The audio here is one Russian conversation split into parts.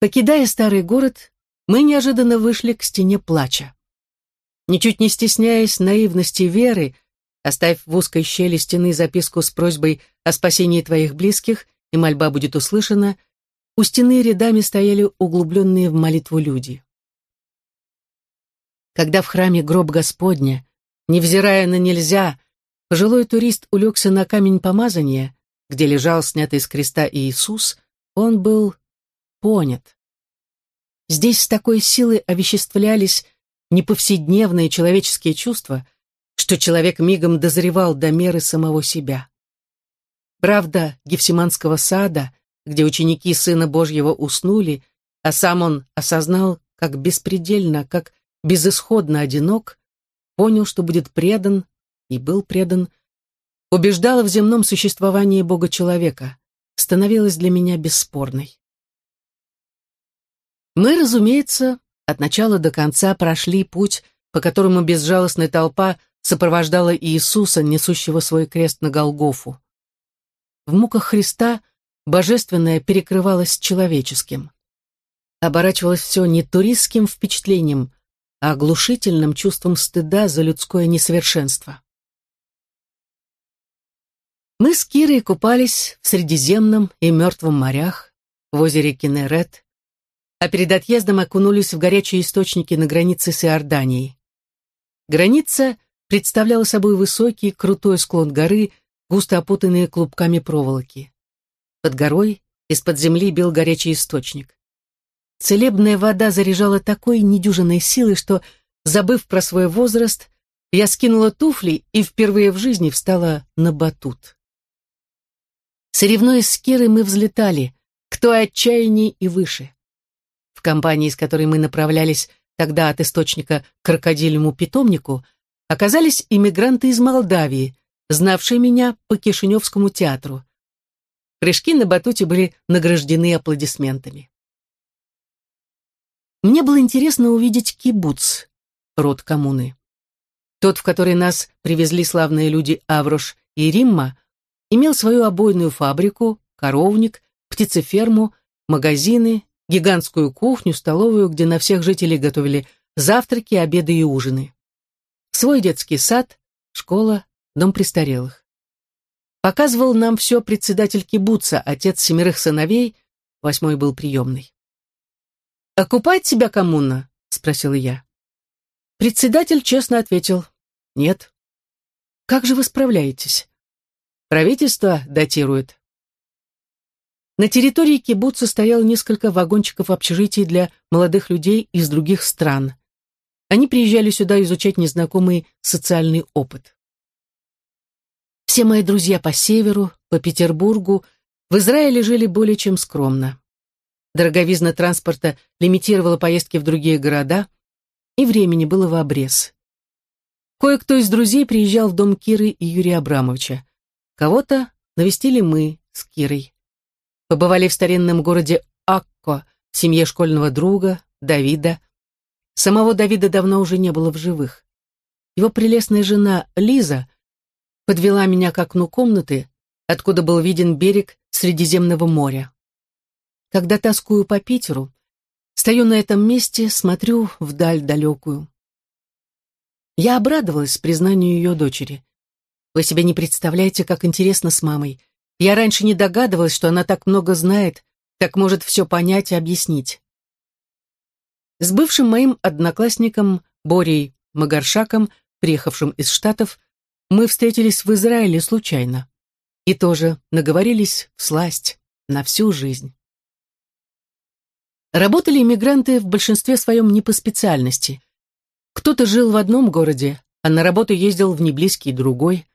Покидая старый город, мы неожиданно вышли к стене плача. Ничуть не стесняясь наивности веры, оставив в узкой щели стены записку с просьбой о спасении твоих близких, и мольба будет услышана, у стены рядами стояли углубленные в молитву люди. Когда в храме гроб Господня, невзирая на нельзя, пожилой турист улегся на камень помазания, где лежал снятый с креста Иисус, он был понят. Здесь с такой силой овеществлялись неповседневные человеческие чувства, что человек мигом дозревал до меры самого себя. Правда Гефсиманского сада, где ученики Сына Божьего уснули, а сам он осознал, как беспредельно, как безысходно одинок, понял, что будет предан, и был предан, убеждала в земном существовании Бога-человека, становилась для меня бесспорной. Мы, разумеется, от начала до конца прошли путь, по которому безжалостная толпа сопровождала Иисуса, несущего свой крест на Голгофу. В муках Христа божественное перекрывалось человеческим. Оборачивалось все не туристским впечатлением, а оглушительным чувством стыда за людское несовершенство. Мы с Кирой купались в Средиземном и Мертвом морях, в озере Кенерет, а перед отъездом окунулись в горячие источники на границе с Иорданией. Граница представляла собой высокий, крутой склон горы, густо опутанные клубками проволоки. Под горой из-под земли бил горячий источник. Целебная вода заряжала такой недюжинной силой, что, забыв про свой возраст, я скинула туфли и впервые в жизни встала на батут. Соревнуясь с Кирой, мы взлетали, кто отчаянней и выше. В компании, с которой мы направлялись тогда от источника к крокодильному питомнику, оказались иммигранты из Молдавии, знавшие меня по Кишиневскому театру. Прыжки на батуте были награждены аплодисментами. Мне было интересно увидеть кибуц, род коммуны. Тот, в который нас привезли славные люди Аврош и Римма, имел свою обойную фабрику, коровник, птицеферму, магазины, гигантскую кухню, столовую, где на всех жителей готовили завтраки, обеды и ужины. Свой детский сад, школа, дом престарелых. Показывал нам все председатель кибуца, отец семерых сыновей, восьмой был приемный. «Окупает себя коммуна?» — спросила я. Председатель честно ответил «Нет». «Как же вы справляетесь?» «Правительство датирует». На территории кибуца стояло несколько вагончиков общежитий для молодых людей из других стран. Они приезжали сюда изучать незнакомый социальный опыт. Все мои друзья по северу, по Петербургу, в Израиле жили более чем скромно. Дороговизна транспорта лимитировала поездки в другие города, и времени было в обрез. Кое-кто из друзей приезжал в дом Киры и Юрия Абрамовича. Кого-то навестили мы с Кирой. Побывали в старинном городе Акко, в семье школьного друга, Давида. Самого Давида давно уже не было в живых. Его прелестная жена Лиза подвела меня к окну комнаты, откуда был виден берег Средиземного моря. Когда тоскую по Питеру, стою на этом месте, смотрю вдаль далекую. Я обрадовалась признанию ее дочери. Вы себе не представляете, как интересно с мамой. Я раньше не догадывалась, что она так много знает, так может все понять и объяснить. С бывшим моим одноклассником Борей Магаршаком, приехавшим из Штатов, мы встретились в Израиле случайно. И тоже наговорились в сласть на всю жизнь. Работали иммигранты в большинстве своем не по специальности. Кто-то жил в одном городе, а на работу ездил в неблизкий другой.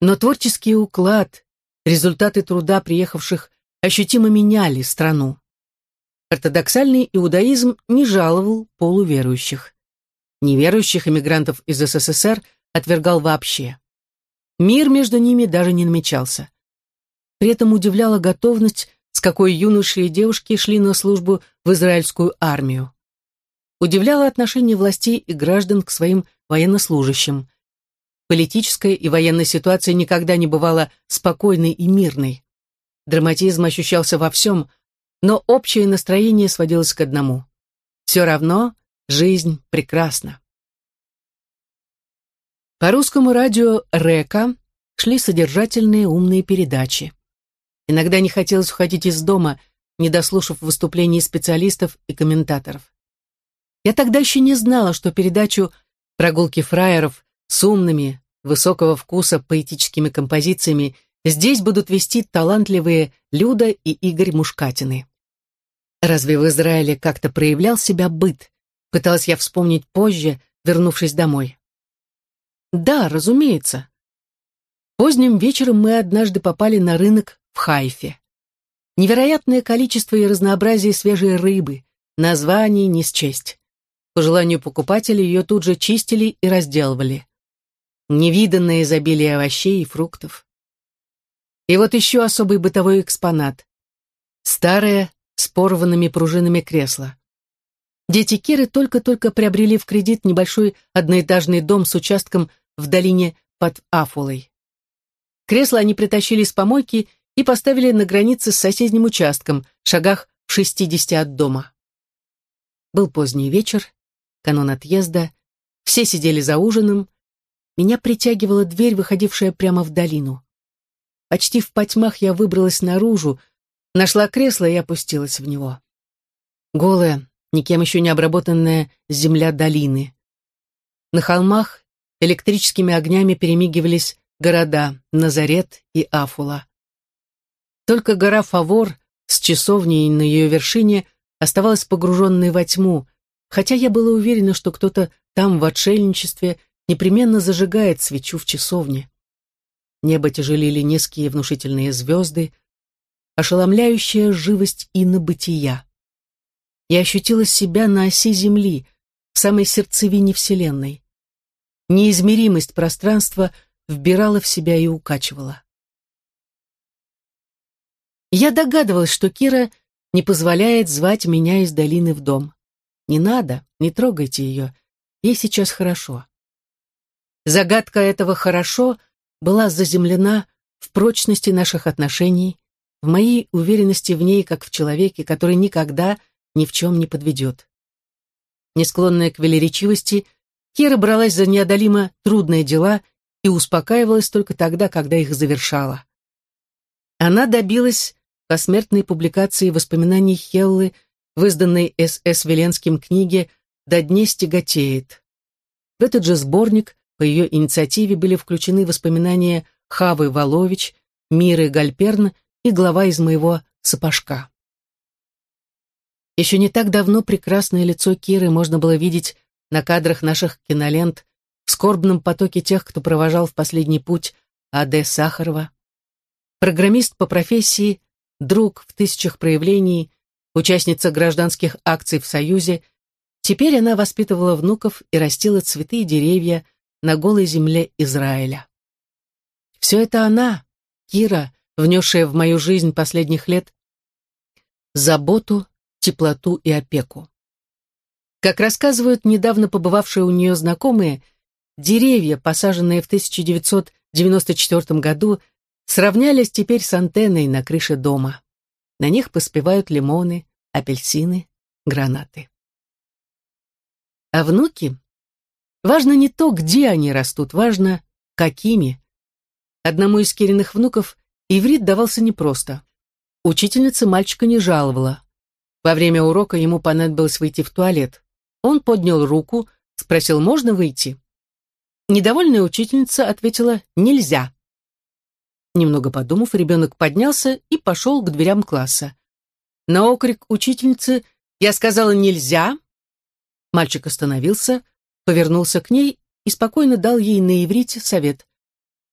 Но творческий уклад, Результаты труда приехавших ощутимо меняли страну. Ортодоксальный иудаизм не жаловал полуверующих. Неверующих иммигрантов из СССР отвергал вообще. Мир между ними даже не намечался. При этом удивляла готовность, с какой юноши и девушки шли на службу в израильскую армию. Удивляло отношение властей и граждан к своим военнослужащим политическая и военная ситуация никогда не бывала спокойной и мирной. Драматизм ощущался во всем, но общее настроение сводилось к одному. Все равно жизнь прекрасна. По русскому радио «Река» шли содержательные умные передачи. Иногда не хотелось уходить из дома, не дослушав выступлений специалистов и комментаторов. Я тогда еще не знала, что передачу «Прогулки фраеров» с умными, высокого вкуса поэтическими композициями здесь будут вести талантливые Люда и Игорь Мушкатины. Разве в Израиле как-то проявлял себя быт? Пыталась я вспомнить позже, вернувшись домой. Да, разумеется. Поздним вечером мы однажды попали на рынок в Хайфе. Невероятное количество и разнообразие свежей рыбы, названий не счесть. По желанию покупателей ее тут же чистили и разделывали. Невиданное изобилие овощей и фруктов. И вот еще особый бытовой экспонат. Старое, с порванными пружинами кресло. Дети Киры только-только приобрели в кредит небольшой одноэтажный дом с участком в долине под Афулой. Кресло они притащили с помойки и поставили на границе с соседним участком, в шагах в шестидесяти от дома. Был поздний вечер, канон отъезда, все сидели за ужином. Меня притягивала дверь, выходившая прямо в долину. Почти в потьмах я выбралась наружу, нашла кресло и опустилась в него. Голая, никем еще не обработанная земля долины. На холмах электрическими огнями перемигивались города Назарет и Афула. Только гора Фавор с часовней на ее вершине оставалась погруженной во тьму, хотя я была уверена, что кто-то там в отшельничестве непременно зажигает свечу в часовне. Небо тяжелили низкие внушительные звезды, ошеломляющая живость и набытия. Я ощутила себя на оси Земли, в самой сердцевине Вселенной. Неизмеримость пространства вбирала в себя и укачивала. Я догадывалась, что Кира не позволяет звать меня из долины в дом. Не надо, не трогайте ее, ей сейчас хорошо. Загадка этого «хорошо» была заземлена в прочности наших отношений, в моей уверенности в ней, как в человеке, который никогда ни в чем не подведет. Не склонная к велеречивости, Кира бралась за неодолимо трудные дела и успокаивалась только тогда, когда их завершала. Она добилась посмертной публикации воспоминаний Хеллы в изданной С.С. Веленским книге «До дней тяготеет». В этот же сборник по ее инициативе были включены воспоминания Хавы Волович, Миры Гальперн и глава из моего сапожка. Еще не так давно прекрасное лицо Киры можно было видеть на кадрах наших кинолент в скорбном потоке тех, кто провожал в последний путь А.Д. Сахарова. Программист по профессии, друг в тысячах проявлений, участница гражданских акций в Союзе, теперь она воспитывала внуков и растила цветы и деревья на голой земле Израиля. Все это она, Кира, внесшая в мою жизнь последних лет заботу, теплоту и опеку. Как рассказывают недавно побывавшие у нее знакомые, деревья, посаженные в 1994 году, сравнялись теперь с антенной на крыше дома. На них поспевают лимоны, апельсины, гранаты. А внуки? Важно не то, где они растут, важно, какими. Одному из Кириных внуков Иврит давался непросто. Учительница мальчика не жаловала. Во время урока ему понадобилось выйти в туалет. Он поднял руку, спросил, можно выйти? Недовольная учительница ответила «нельзя». Немного подумав, ребенок поднялся и пошел к дверям класса. На окрик учительницы «я сказала нельзя», мальчик остановился, повернулся к ней и спокойно дал ей на иврите совет.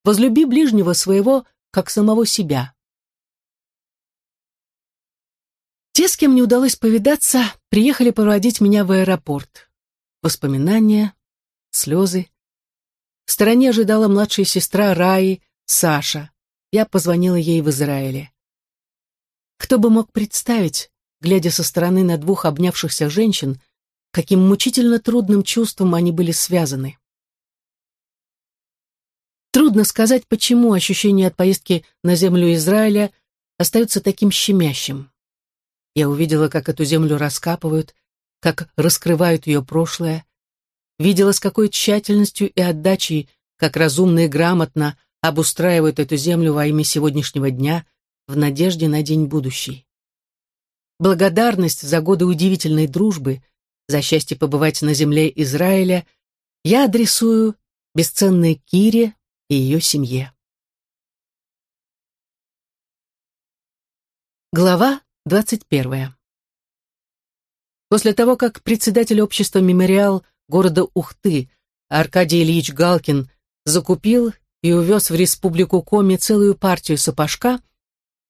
«Возлюби ближнего своего, как самого себя. Те, с кем не удалось повидаться, приехали проводить меня в аэропорт. Воспоминания, слезы. В стороне ожидала младшая сестра Раи, Саша. Я позвонила ей в Израиле. Кто бы мог представить, глядя со стороны на двух обнявшихся женщин, каким мучительно трудным чувством они были связаны. Трудно сказать, почему ощущение от поездки на землю Израиля остается таким щемящим. Я увидела, как эту землю раскапывают, как раскрывают ее прошлое, видела, с какой тщательностью и отдачей, как разумно и грамотно обустраивают эту землю во имя сегодняшнего дня в надежде на день будущий. Благодарность за годы удивительной дружбы, за счастье побывать на земле Израиля, я адресую бесценной Кире и ее семье. Глава двадцать первая. После того, как председатель общества «Мемориал» города Ухты Аркадий Ильич Галкин закупил и увез в республику Коми целую партию сапожка,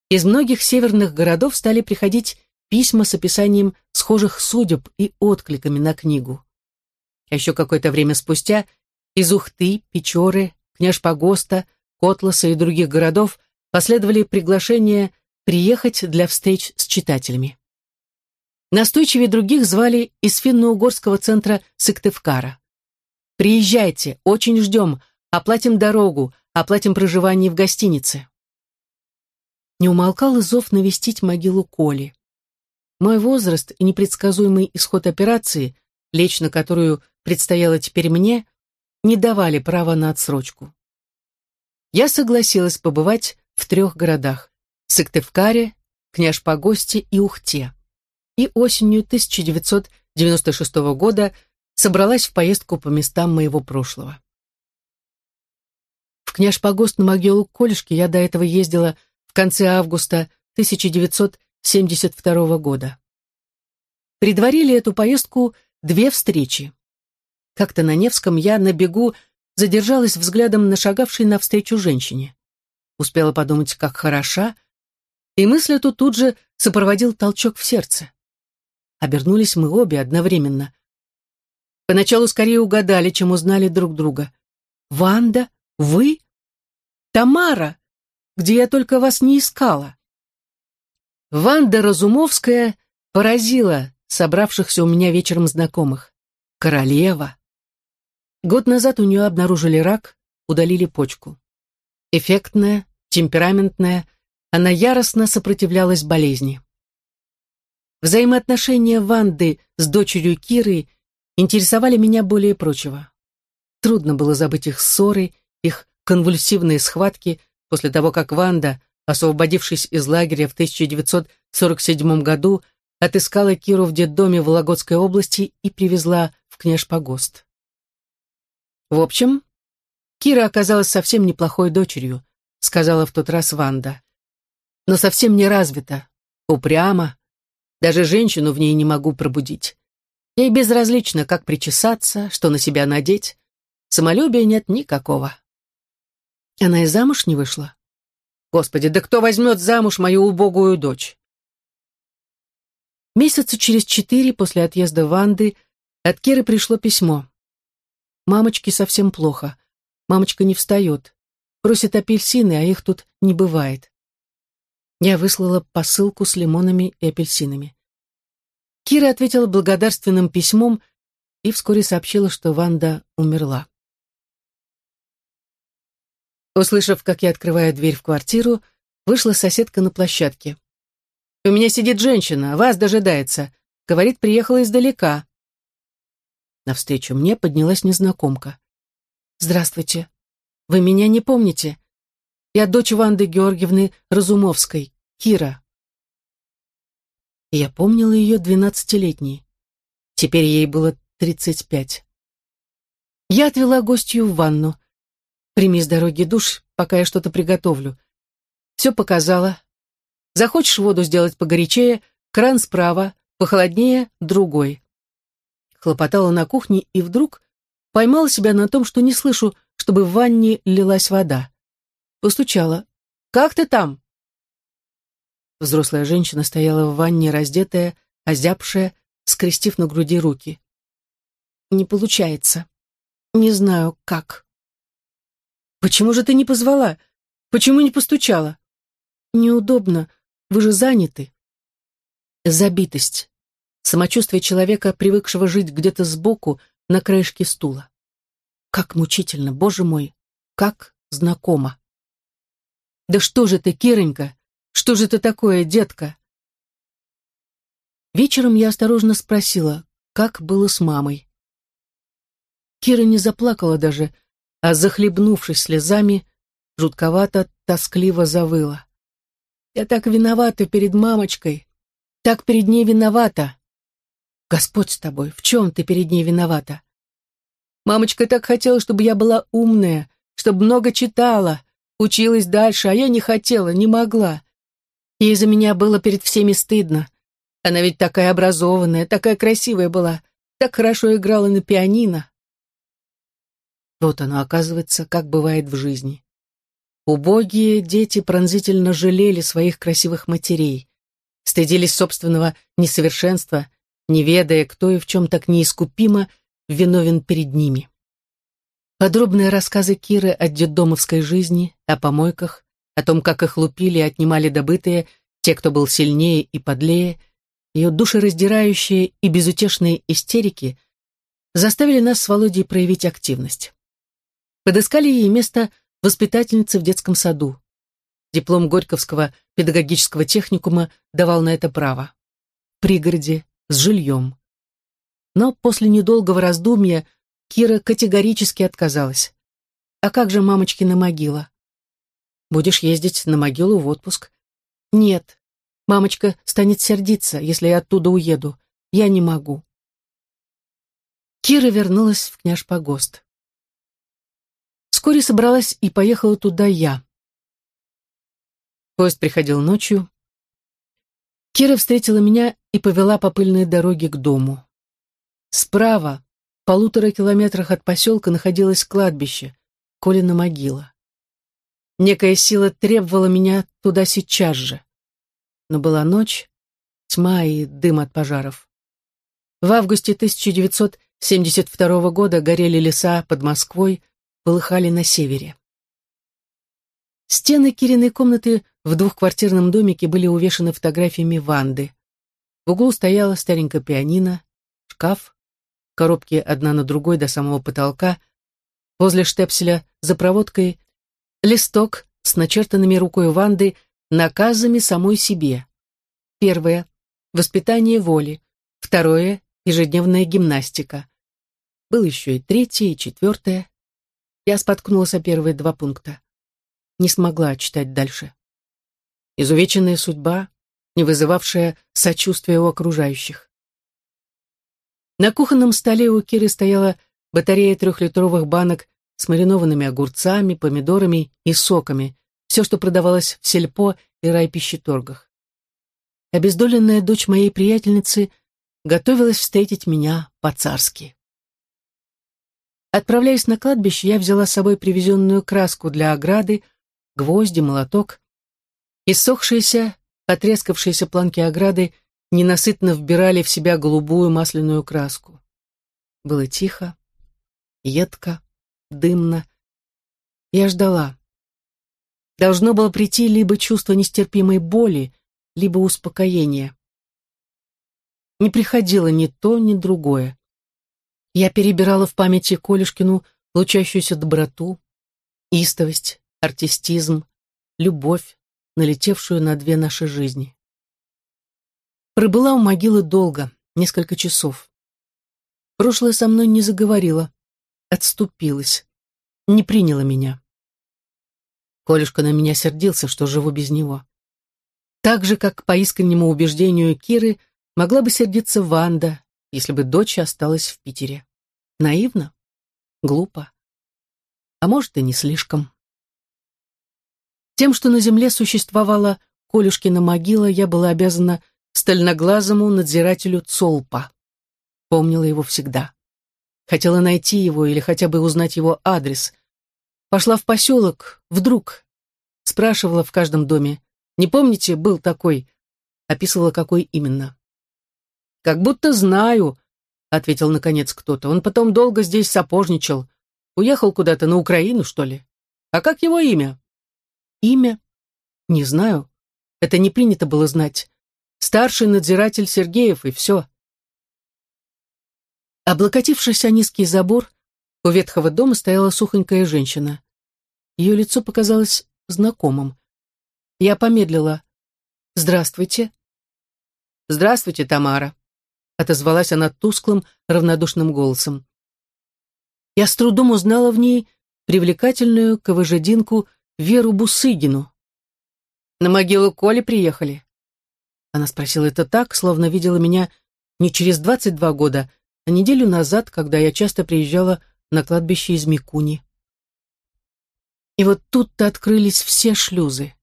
из многих северных городов стали приходить письма с описанием схожих судеб и откликами на книгу. А еще какое-то время спустя из Ухты, Печоры, Княжпогоста, Котласа и других городов последовали приглашения приехать для встреч с читателями. Настойчивее других звали из финно-угорского центра Сыктывкара. «Приезжайте, очень ждем, оплатим дорогу, оплатим проживание в гостинице». Не умолкал и зов навестить могилу Коли. Мой возраст и непредсказуемый исход операции, лечь на которую предстояло теперь мне, не давали права на отсрочку. Я согласилась побывать в трех городах – Сыктывкаре, Княжпогосте и Ухте и осенью 1996 года собралась в поездку по местам моего прошлого. В Княж-Погост на могилу Колешки я до этого ездила в конце августа 1972 года. Предварили эту поездку две встречи. Как-то на Невском я на бегу задержалась взглядом на шагавшей навстречу женщине. Успела подумать, как хороша, и мысль эту тут же сопроводил толчок в сердце. Обернулись мы обе одновременно. Поначалу скорее угадали, чем узнали друг друга. «Ванда? Вы? Тамара? Где я только вас не искала?» Ванда Разумовская поразила собравшихся у меня вечером знакомых. Королева. Год назад у нее обнаружили рак, удалили почку. Эффектная, темпераментная, она яростно сопротивлялась болезни. Взаимоотношения Ванды с дочерью Киры интересовали меня более прочего. Трудно было забыть их ссоры, их конвульсивные схватки после того, как Ванда, освободившись из лагеря в 1947 году, отыскала Киру в детдоме Вологодской области и привезла в Княжпогост. В общем, Кира оказалась совсем неплохой дочерью, сказала в тот раз Ванда. Но совсем не развита, упряма, даже женщину в ней не могу пробудить. Ей безразлично, как причесаться, что на себя надеть. Самолюбия нет никакого. Она и замуж не вышла. Господи, да кто возьмет замуж мою убогую дочь? Месяца через четыре после отъезда Ванды от Киры пришло письмо. Мамочке совсем плохо. Мамочка не встает. Просит апельсины, а их тут не бывает. Я выслала посылку с лимонами и апельсинами. Кира ответила благодарственным письмом и вскоре сообщила, что Ванда умерла. Услышав, как я открываю дверь в квартиру, вышла соседка на площадке. «У меня сидит женщина, вас дожидается. Говорит, приехала издалека». Навстречу мне поднялась незнакомка. «Здравствуйте. Вы меня не помните? Я дочь Ванды Георгиевны Разумовской, Кира. Я помнила ее двенадцатилетней. Теперь ей было тридцать пять. Я отвела гостью в ванну. Прими с дороги душ, пока я что-то приготовлю. Все показала. Захочешь воду сделать погорячее, кран справа, похолоднее — другой. Хлопотала на кухне и вдруг поймала себя на том, что не слышу, чтобы в ванне лилась вода. Постучала. «Как ты там?» Взрослая женщина стояла в ванне, раздетая, озябшая, скрестив на груди руки. «Не получается. Не знаю, как». «Почему же ты не позвала? Почему не постучала?» «Неудобно. Вы же заняты». Забитость. Самочувствие человека, привыкшего жить где-то сбоку, на краешке стула. Как мучительно, боже мой, как знакомо. «Да что же ты, Киронька? Что же ты такое, детка?» Вечером я осторожно спросила, как было с мамой. Кира не заплакала даже, а, захлебнувшись слезами, жутковато, тоскливо завыла. «Я так виновата перед мамочкой, так перед ней виновата. Господь с тобой, в чем ты перед ней виновата? Мамочка так хотела, чтобы я была умная, чтобы много читала, училась дальше, а я не хотела, не могла. Ей за меня было перед всеми стыдно. Она ведь такая образованная, такая красивая была, так хорошо играла на пианино. Вот оно, оказывается, как бывает в жизни. Убогие дети пронзительно жалели своих красивых матерей, стыдились собственного несовершенства, не ведая, кто и в чем так неискупимо виновен перед ними. Подробные рассказы Киры о детдомовской жизни, о помойках, о том, как их лупили и отнимали добытые, те, кто был сильнее и подлее, ее душераздирающие и безутешные истерики заставили нас с Володей проявить активность. Подыскали ей место воспитательницы в детском саду. Диплом Горьковского педагогического техникума давал на это право. В пригороде, с жильем. Но после недолгого раздумья Кира категорически отказалась. «А как же мамочкина могила?» «Будешь ездить на могилу в отпуск?» «Нет, мамочка станет сердиться, если я оттуда уеду. Я не могу». Кира вернулась в княж Погост. Вскоре собралась и поехала туда я. Поезд приходил ночью. Кира встретила меня и повела по пыльной дороге к дому. Справа, полутора километрах от поселка находилось кладбище, Колина могила. Некая сила требовала меня туда сейчас же. Но была ночь, тьма и дым от пожаров. В августе 1972 года горели леса под Москвой, полыхали на севере. Стены Кириной комнаты в двухквартирном домике были увешаны фотографиями Ванды. В углу стояла старенькая пианино, шкаф, коробки одна на другой до самого потолка, возле штепселя за проводкой листок с начертанными рукой Ванды наказами самой себе. Первое — воспитание воли. Второе — ежедневная гимнастика. Был еще и третье, и четвертое. Я споткнулась о первые два пункта. Не смогла читать дальше. Изувеченная судьба, не вызывавшая сочувствия у окружающих. На кухонном столе у Киры стояла батарея трехлитровых банок с маринованными огурцами, помидорами и соками, все, что продавалось в сельпо и райпищеторгах. Обездоленная дочь моей приятельницы готовилась встретить меня по-царски. Отправляясь на кладбище, я взяла с собой привезенную краску для ограды, гвозди, молоток. Иссохшиеся, потрескавшиеся планки ограды ненасытно вбирали в себя голубую масляную краску. Было тихо, едко, дымно. Я ждала. Должно было прийти либо чувство нестерпимой боли, либо успокоение. Не приходило ни то, ни другое. Я перебирала в памяти Колюшкину лучащуюся доброту, истовость, артистизм, любовь, налетевшую на две наши жизни. Пробыла у могилы долго, несколько часов. Прошлое со мной не заговорило, отступилась, не приняла меня. Колюшка на меня сердился, что живу без него. Так же, как по искреннему убеждению Киры, могла бы сердиться Ванда, если бы дочь осталась в Питере. Наивно? Глупо? А может, и не слишком. Тем, что на земле существовала Колюшкина могила, я была обязана стальноглазому надзирателю Цолпа. Помнила его всегда. Хотела найти его или хотя бы узнать его адрес. Пошла в поселок, вдруг. Спрашивала в каждом доме. «Не помните, был такой?» Описывала, какой именно. «Как будто знаю», — ответил наконец кто-то. «Он потом долго здесь сапожничал. Уехал куда-то на Украину, что ли? А как его имя?» «Имя? Не знаю. Это не принято было знать старший надзиратель Сергеев, и все. Облокотившись о низкий забор, у ветхого дома стояла сухонькая женщина. Ее лицо показалось знакомым. Я помедлила. «Здравствуйте». «Здравствуйте, Тамара». Отозвалась она тусклым, равнодушным голосом. Я с трудом узнала в ней привлекательную ковыжединку Веру Бусыгину. «На могилу Коли приехали?» Она спросила это так, словно видела меня не через двадцать два года, а неделю назад, когда я часто приезжала на кладбище из Микуни. И вот тут-то открылись все шлюзы.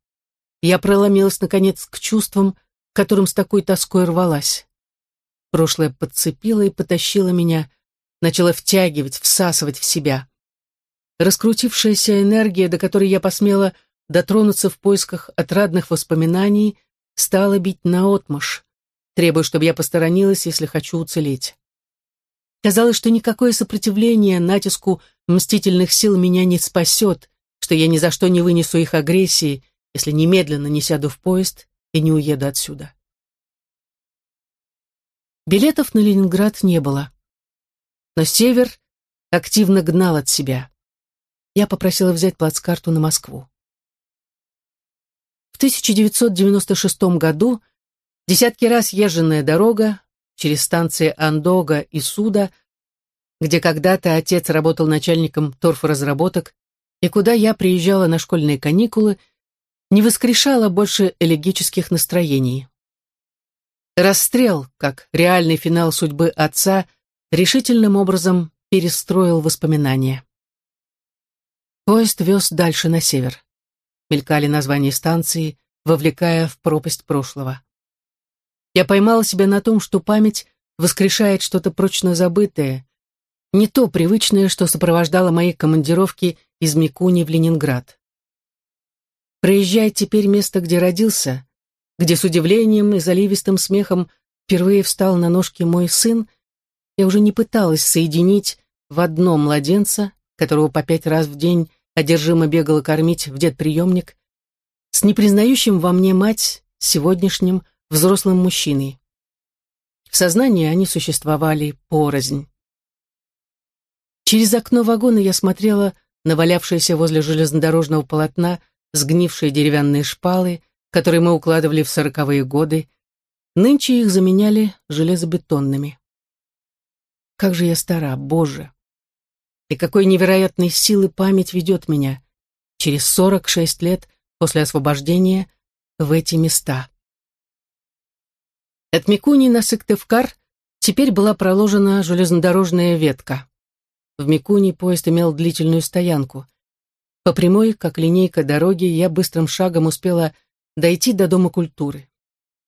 Я проломилась, наконец, к чувствам, которым с такой тоской рвалась. Прошлое подцепило и потащило меня, начало втягивать, всасывать в себя. Раскрутившаяся энергия, до которой я посмела дотронуться в поисках отрадных воспоминаний, стала бить наотмашь, требуя, чтобы я посторонилась, если хочу уцелеть. Казалось, что никакое сопротивление натиску мстительных сил меня не спасет, что я ни за что не вынесу их агрессии, если немедленно не сяду в поезд и не уеду отсюда. Билетов на Ленинград не было. Но север активно гнал от себя. Я попросила взять плацкарту на Москву. В 1996 году десятки раз езженная дорога через станции Андога и Суда, где когда-то отец работал начальником торфоразработок, и куда я приезжала на школьные каникулы, не воскрешала больше элегических настроений. Расстрел, как реальный финал судьбы отца, решительным образом перестроил воспоминания. Поезд вез дальше на север. Мелькали названия станции, вовлекая в пропасть прошлого. Я поймала себя на том, что память воскрешает что-то прочно забытое, не то привычное, что сопровождало мои командировки из Микуни в Ленинград. Проезжая теперь место, где родился, где с удивлением и заливистым смехом впервые встал на ножки мой сын, я уже не пыталась соединить в одно младенца, которого по пять раз в день одержимо бегала кормить в дед-приемник, с непризнающим во мне мать сегодняшним взрослым мужчиной. В сознании они существовали порознь. Через окно вагона я смотрела на валявшиеся возле железнодорожного полотна сгнившие деревянные шпалы, которые мы укладывали в сороковые годы. Нынче их заменяли железобетонными. Как же я стара, Боже! И какой невероятной силы память ведет меня через сорок шесть лет после освобождения в эти места. От Микуни на Сыктывкар теперь была проложена железнодорожная ветка. В Микуни поезд имел длительную стоянку. По прямой, как линейка дороги, я быстрым шагом успела дойти до Дома культуры.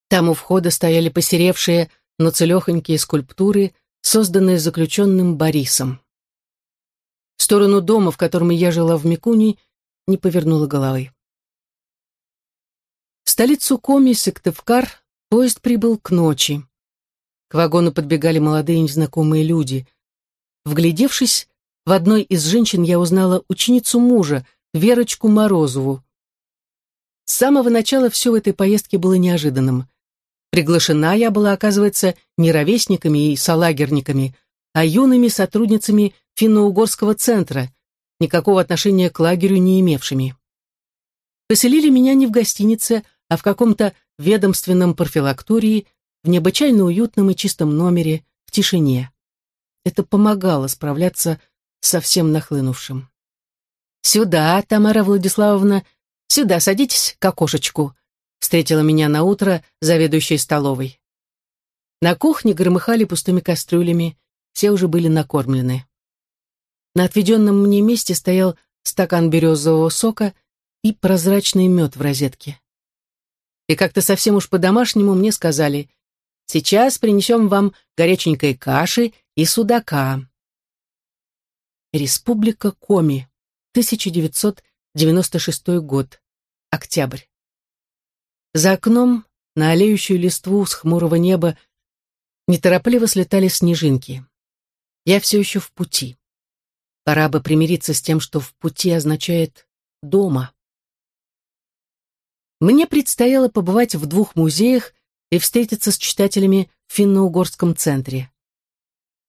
Там у входа стояли посеревшие, но целехонькие скульптуры, созданные заключенным Борисом. В сторону дома, в котором я жила в Микуни, не повернула головы. В столицу Коми, Сыктывкар, поезд прибыл к ночи. К вагону подбегали молодые незнакомые люди — Вглядевшись, в одной из женщин я узнала ученицу мужа, Верочку Морозову. С самого начала все в этой поездке было неожиданным. Приглашена я была, оказывается, не ровесниками и салагерниками, а юными сотрудницами финно-угорского центра, никакого отношения к лагерю не имевшими. Поселили меня не в гостинице, а в каком-то ведомственном профилактории, в необычайно уютном и чистом номере, в тишине. Это помогало справляться со всем нахлынувшим. «Сюда, Тамара Владиславовна, сюда садитесь к окошечку», встретила меня на утро заведующей столовой. На кухне громыхали пустыми кастрюлями, все уже были накормлены. На отведенном мне месте стоял стакан березового сока и прозрачный мед в розетке. И как-то совсем уж по-домашнему мне сказали, «Сейчас принесем вам горяченькой каши и судака. Республика Коми, 1996 год, октябрь. За окном, на олеющую листву с хмурого неба, неторопливо слетали снежинки. Я все еще в пути. Пора бы примириться с тем, что в пути означает «дома». Мне предстояло побывать в двух музеях и встретиться с читателями в финно-угорском центре.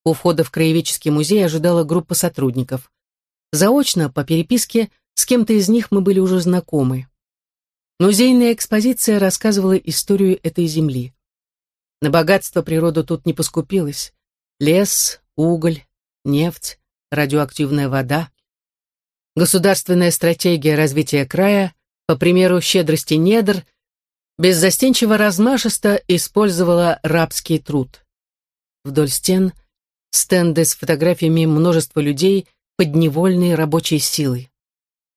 У входа в краеведческий музей ожидала группа сотрудников. Заочно, по переписке, с кем-то из них мы были уже знакомы. Музейная экспозиция рассказывала историю этой земли. На богатство природа тут не поскупилась. Лес, уголь, нефть, радиоактивная вода. Государственная стратегия развития края, по примеру щедрости недр, беззастенчиво размашисто использовала рабский труд. Вдоль стен стенды с фотографиями множества людей подневольной рабочей силы.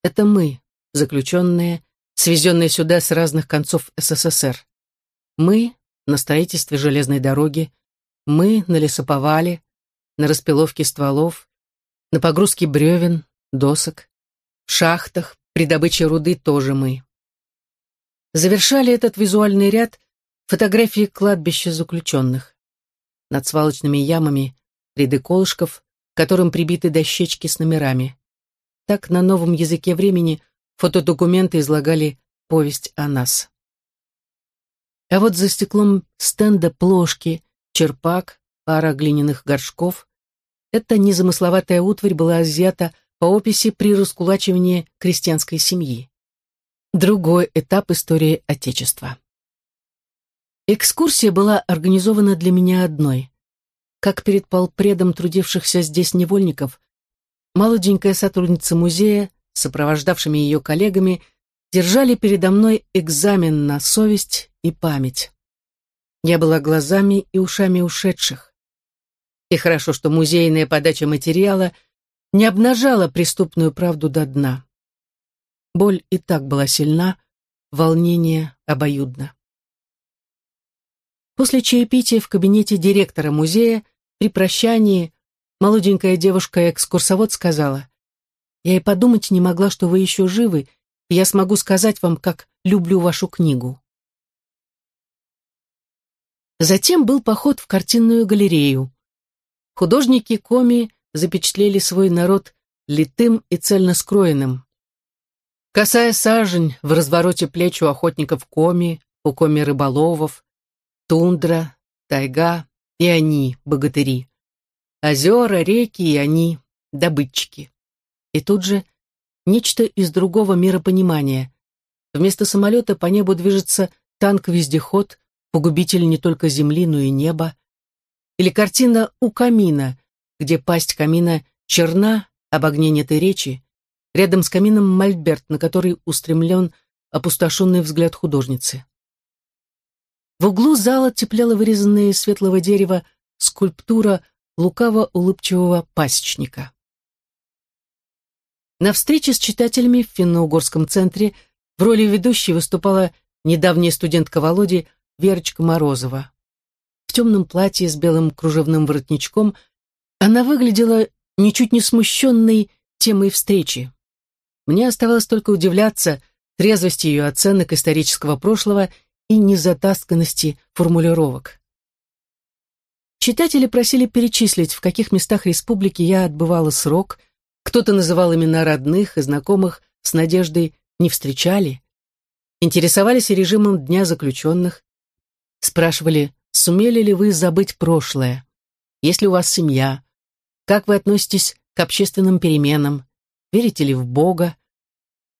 Это мы, заключенные, свезенные сюда с разных концов СССР. Мы на строительстве железной дороги, мы на лесоповале, на распиловке стволов, на погрузке бревен, досок, в шахтах, при добыче руды тоже мы. Завершали этот визуальный ряд фотографии кладбища заключенных. Над свалочными ямами ряды колышков, к которым прибиты дощечки с номерами. Так на новом языке времени фотодокументы излагали повесть о нас. А вот за стеклом стенда плошки, черпак, пара глиняных горшков. Эта незамысловатая утварь была изъята по описи при раскулачивании крестьянской семьи. Другой этап истории Отечества. Экскурсия была организована для меня одной. Как перед полпредом трудившихся здесь невольников, молоденькая сотрудница музея, сопровождавшими ее коллегами, держали передо мной экзамен на совесть и память. Я была глазами и ушами ушедших. И хорошо, что музейная подача материала не обнажала преступную правду до дна. Боль и так была сильна, волнение обоюдно. После чаепития в кабинете директора музея при прощании молоденькая девушка-экскурсовод сказала, «Я и подумать не могла, что вы еще живы, и я смогу сказать вам, как люблю вашу книгу». Затем был поход в картинную галерею. Художники Коми запечатлели свой народ литым и цельно скроенным. Косая сажень в развороте плеч у охотников Коми, у Коми-рыболовов, тундра, тайга и они, богатыри. Озера, реки и они, добытчики. И тут же нечто из другого миропонимания. Вместо самолета по небу движется танк-вездеход, погубитель не только земли, но и неба. Или картина «У камина», где пасть камина черна, об огне нет речи. Рядом с камином мольберт, на который устремлен опустошенный взгляд художницы. В углу зала теплела вырезанная из светлого дерева скульптура лукаво-улыбчивого пасечника. На встрече с читателями в финно-угорском центре в роли ведущей выступала недавняя студентка Володи Верочка Морозова. В темном платье с белым кружевным воротничком она выглядела ничуть не смущенной темой встречи. Мне оставалось только удивляться трезвости ее оценок исторического прошлого и незатасканности формулировок. Читатели просили перечислить, в каких местах республики я отбывала срок, кто-то называл имена родных и знакомых с надеждой «не встречали», интересовались режимом Дня заключенных, Спрашивали, сумели ли вы забыть прошлое? Есть ли у вас семья? Как вы относитесь к общественным переменам? Верите ли в Бога?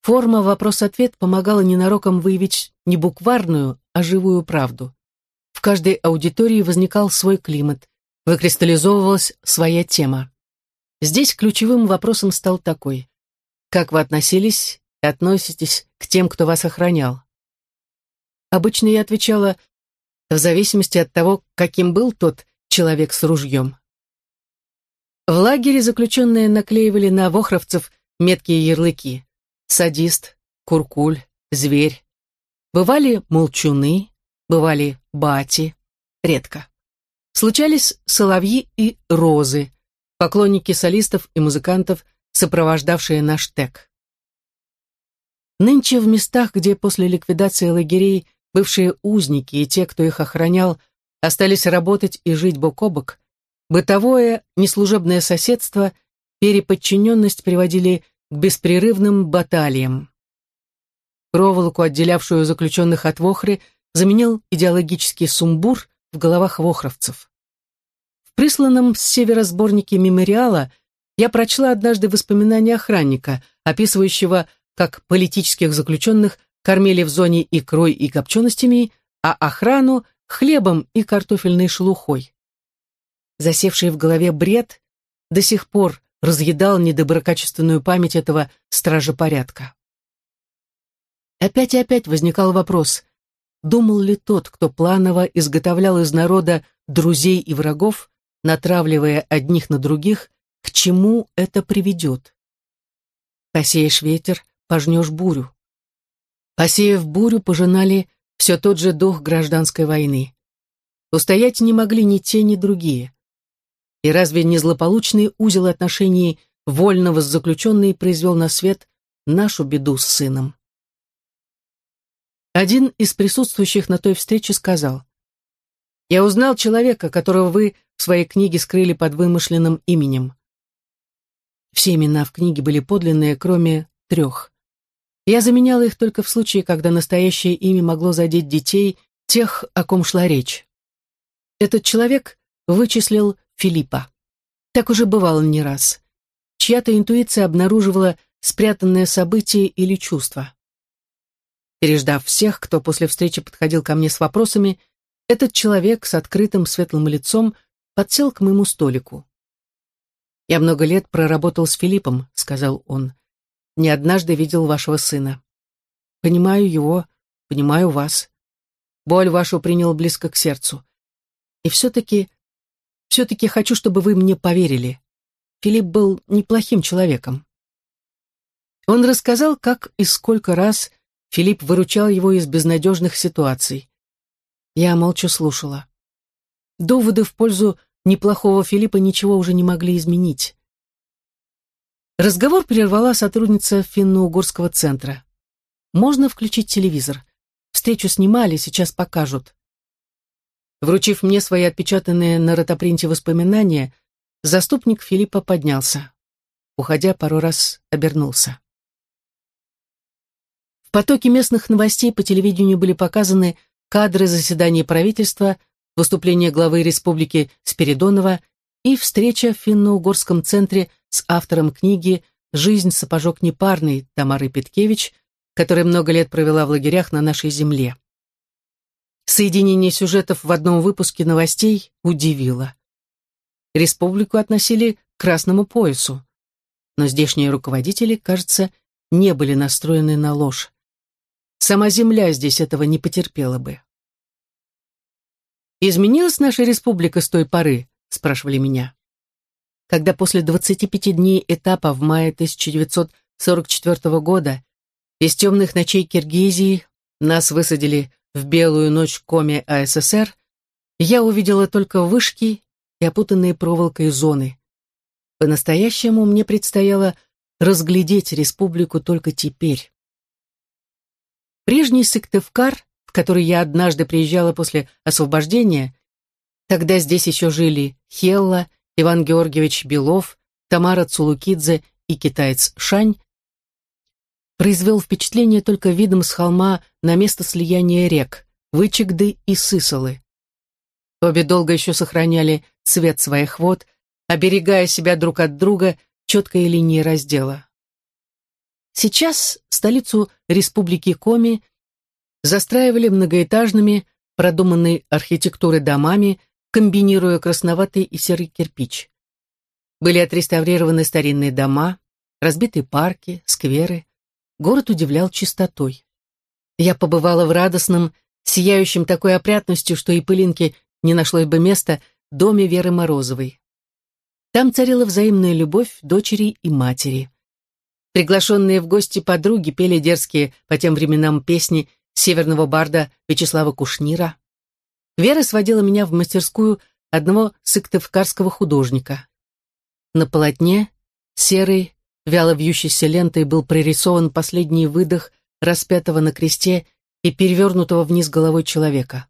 Форма вопрос-ответ помогала ненароком выявить не букварную, а живую правду. Каждой аудитории возникал свой климат, выкристаллизовывалась своя тема. Здесь ключевым вопросом стал такой. Как вы относились и относитесь к тем, кто вас охранял? Обычно я отвечала в зависимости от того, каким был тот человек с ружьем. В лагере заключенные наклеивали на вохровцев меткие ярлыки. Садист, куркуль, зверь. Бывали молчуны, бывали бати, редко. Случались соловьи и розы, поклонники солистов и музыкантов, сопровождавшие наш тек. Нынче в местах, где после ликвидации лагерей Бывшие узники и те, кто их охранял, остались работать и жить бок о бок. Бытовое, неслужебное соседство, переподчиненность приводили к беспрерывным баталиям. Проволоку, отделявшую заключенных от Вохры, заменил идеологический сумбур в головах вохровцев. В присланном с севера сборнике мемориала я прочла однажды воспоминания охранника, описывающего, как политических заключенных кормили в зоне икрой и копченостями, а охрану хлебом и картофельной шелухой. Засевший в голове бред до сих пор разъедал недоброкачественную память этого стража порядка. Опять и опять возникал вопрос, думал ли тот, кто планово изготовлял из народа друзей и врагов, натравливая одних на других, к чему это приведет? Посеешь ветер, пожнешь бурю. Посеяв бурю, пожинали все тот же дух гражданской войны. Устоять не могли ни те, ни другие. И разве не злополучный узел отношений вольного с заключенной произвел на свет нашу беду с сыном? Один из присутствующих на той встрече сказал, «Я узнал человека, которого вы в своей книге скрыли под вымышленным именем. Все имена в книге были подлинные, кроме трех. Я заменяла их только в случае, когда настоящее имя могло задеть детей, тех, о ком шла речь. Этот человек вычислил Филиппа. Так уже бывало не раз. Чья-то интуиция обнаруживала спрятанное событие или чувство. Переждав всех, кто после встречи подходил ко мне с вопросами, этот человек с открытым светлым лицом подсел к моему столику. «Я много лет проработал с Филиппом», — сказал он не однажды видел вашего сына. Понимаю его, понимаю вас. Боль вашу принял близко к сердцу. И все-таки, все-таки хочу, чтобы вы мне поверили. Филипп был неплохим человеком. Он рассказал, как и сколько раз Филипп выручал его из безнадежных ситуаций. Я молча слушала. Доводы в пользу неплохого Филиппа ничего уже не могли изменить. Разговор прервала сотрудница финно-угорского центра. «Можно включить телевизор? Встречу снимали, сейчас покажут». Вручив мне свои отпечатанные на ротопринте воспоминания, заступник Филиппа поднялся. Уходя, пару раз обернулся. Потоке местных новостей по телевидению были показаны кадры заседания правительства, выступление главы республики Спиридонова и встреча в финно-угорском центре с автором книги «Жизнь сапожок непарный» Тамарой Петкевич, которая много лет провела в лагерях на нашей земле. Соединение сюжетов в одном выпуске новостей удивило. Республику относили к Красному поясу, но здешние руководители, кажется, не были настроены на ложь. Сама земля здесь этого не потерпела бы. «Изменилась наша республика с той поры?» – спрашивали меня когда после 25 дней этапа в мае 1944 года из темных ночей Киргизии нас высадили в белую ночь коме АССР, я увидела только вышки и опутанные проволокой зоны. По-настоящему мне предстояло разглядеть республику только теперь. Прежний Сыктывкар, в который я однажды приезжала после освобождения, тогда здесь еще жили Хелла Иван Георгиевич Белов, Тамара Цулукидзе и китаец Шань, произвел впечатление только видом с холма на место слияния рек, Вычегды и Сысолы. Обе долго еще сохраняли цвет своих вод, оберегая себя друг от друга четкой линией раздела. Сейчас столицу республики Коми застраивали многоэтажными, продуманной архитектурой домами, комбинируя красноватый и серый кирпич. Были отреставрированы старинные дома, разбиты парки, скверы. Город удивлял чистотой. Я побывала в радостном, сияющем такой опрятностью, что и пылинки не нашлось бы места, доме Веры Морозовой. Там царила взаимная любовь дочери и матери. Приглашенные в гости подруги пели дерзкие по тем временам песни северного барда Вячеслава Кушнира. Вера сводила меня в мастерскую одного сыктывкарского художника. На полотне серой, вяло вьющейся лентой был прорисован последний выдох распятого на кресте и перевернутого вниз головой человека.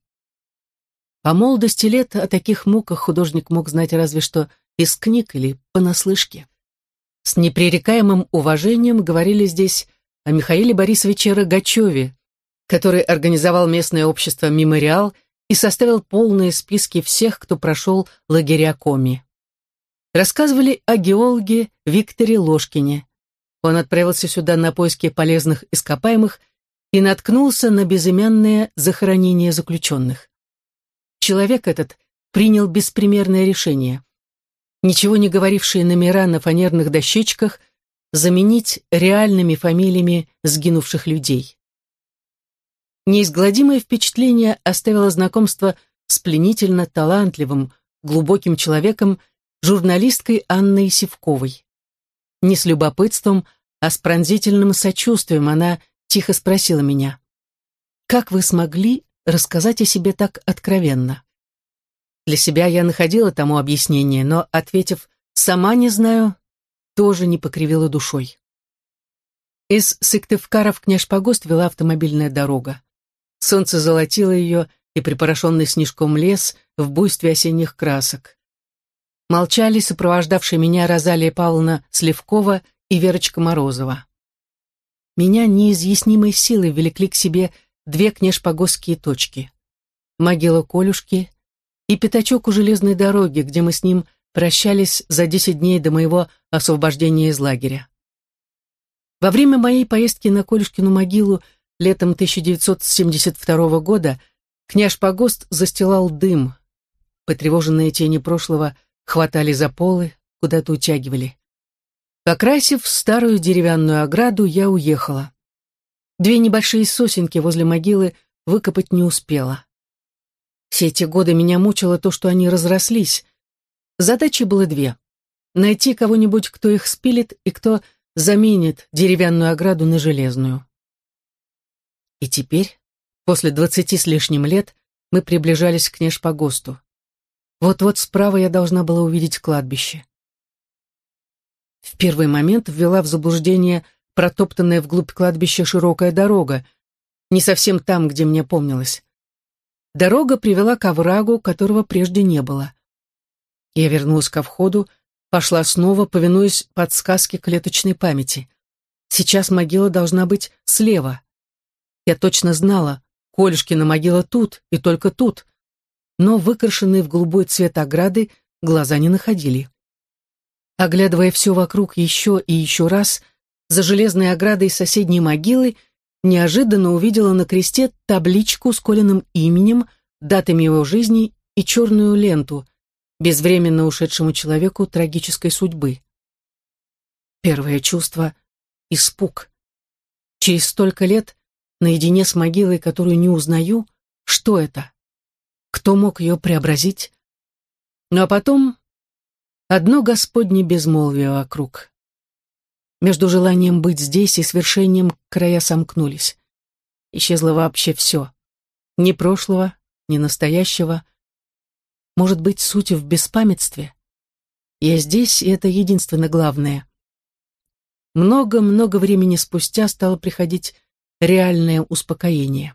По молодости лет о таких муках художник мог знать разве что из книг или понаслышке. С непререкаемым уважением говорили здесь о Михаиле Борисовиче Рогачеве, который организовал местное общество «Мемориал» и составил полные списки всех, кто прошел лагеря Коми. Рассказывали о геологе Викторе Ложкине. Он отправился сюда на поиски полезных ископаемых и наткнулся на безымянное захоронение заключенных. человек этот принял беспримерное решение. Ничего не говорившие номера на фанерных дощечках заменить реальными фамилиями сгинувших людей. Неизгладимое впечатление оставило знакомство с пленительно талантливым, глубоким человеком, журналисткой Анной Севковой. Не с любопытством, а с пронзительным сочувствием она тихо спросила меня, «Как вы смогли рассказать о себе так откровенно?» Для себя я находила тому объяснение, но, ответив «сама не знаю», тоже не покривила душой. Из Сыктывкара в Княжпогост вела автомобильная дорога. Солнце золотило ее, и припорошенный снежком лес в буйстве осенних красок. Молчали сопровождавшие меня Розалия Павловна Сливкова и Верочка Морозова. Меня неизъяснимой силой влекли к себе две княжпогостские точки. Могила Колюшки и пятачок у железной дороги, где мы с ним прощались за десять дней до моего освобождения из лагеря. Во время моей поездки на Колюшкину могилу летом 1972 года княж Погост застилал дым. Потревоженные тени прошлого хватали за полы, куда-то утягивали. Покрасив старую деревянную ограду, я уехала. Две небольшие сосенки возле могилы выкопать не успела. Все эти годы меня мучило то, что они разрослись. Задачи было две. Найти кого-нибудь, кто их спилит и кто заменит деревянную ограду на железную. И теперь, после двадцати с лишним лет, мы приближались к Нешпогосту. Вот-вот справа я должна была увидеть кладбище. В первый момент ввела в заблуждение протоптанная вглубь кладбища широкая дорога, не совсем там, где мне помнилось. Дорога привела к оврагу, которого прежде не было. Я вернулась ко входу, пошла снова, повинуясь подсказке клеточной памяти. Сейчас могила должна быть слева. Я точно знала, Колюшкина могила тут и только тут, но выкрашенные в голубой цвет ограды глаза не находили. Оглядывая все вокруг еще и еще раз, за железной оградой соседней могилы — неожиданно увидела на кресте табличку с Колиным именем, датами его жизни и черную ленту, безвременно ушедшему человеку трагической судьбы. Первое чувство — испуг. Через столько лет, наедине с могилой, которую не узнаю, что это? Кто мог ее преобразить? Ну а потом одно Господне безмолвие вокруг. Между желанием быть здесь и свершением края сомкнулись. Исчезло вообще все. Ни прошлого, ни настоящего. Может быть, суть в беспамятстве? Я здесь, и это единственно главное. Много-много времени спустя стало приходить реальное успокоение.